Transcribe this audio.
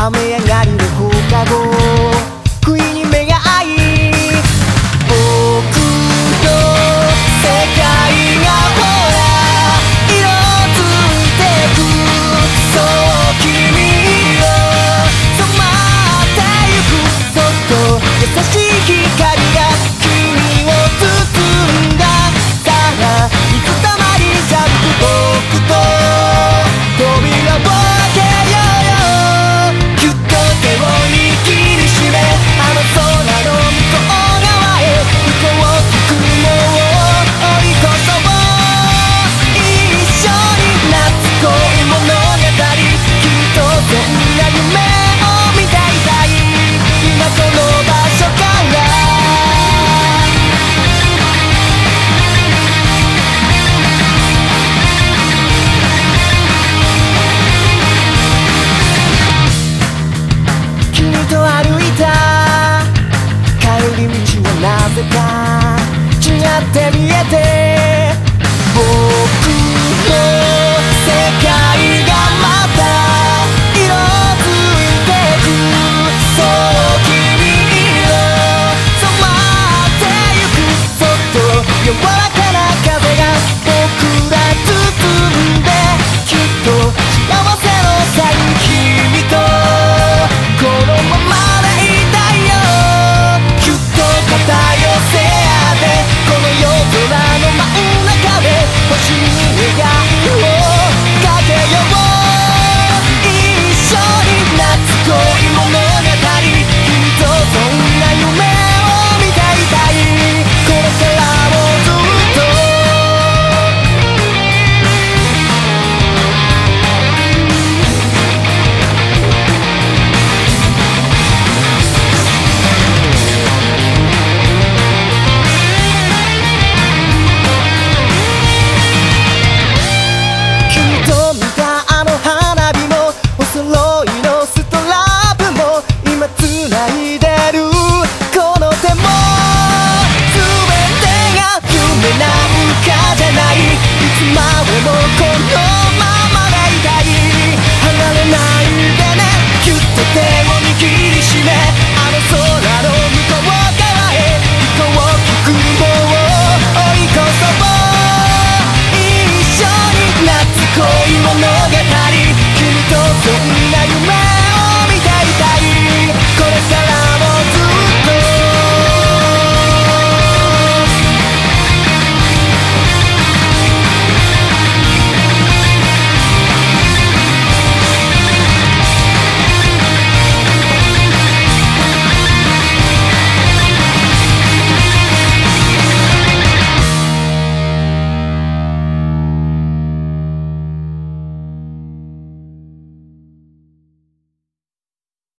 た雨上がりの放課後 ついで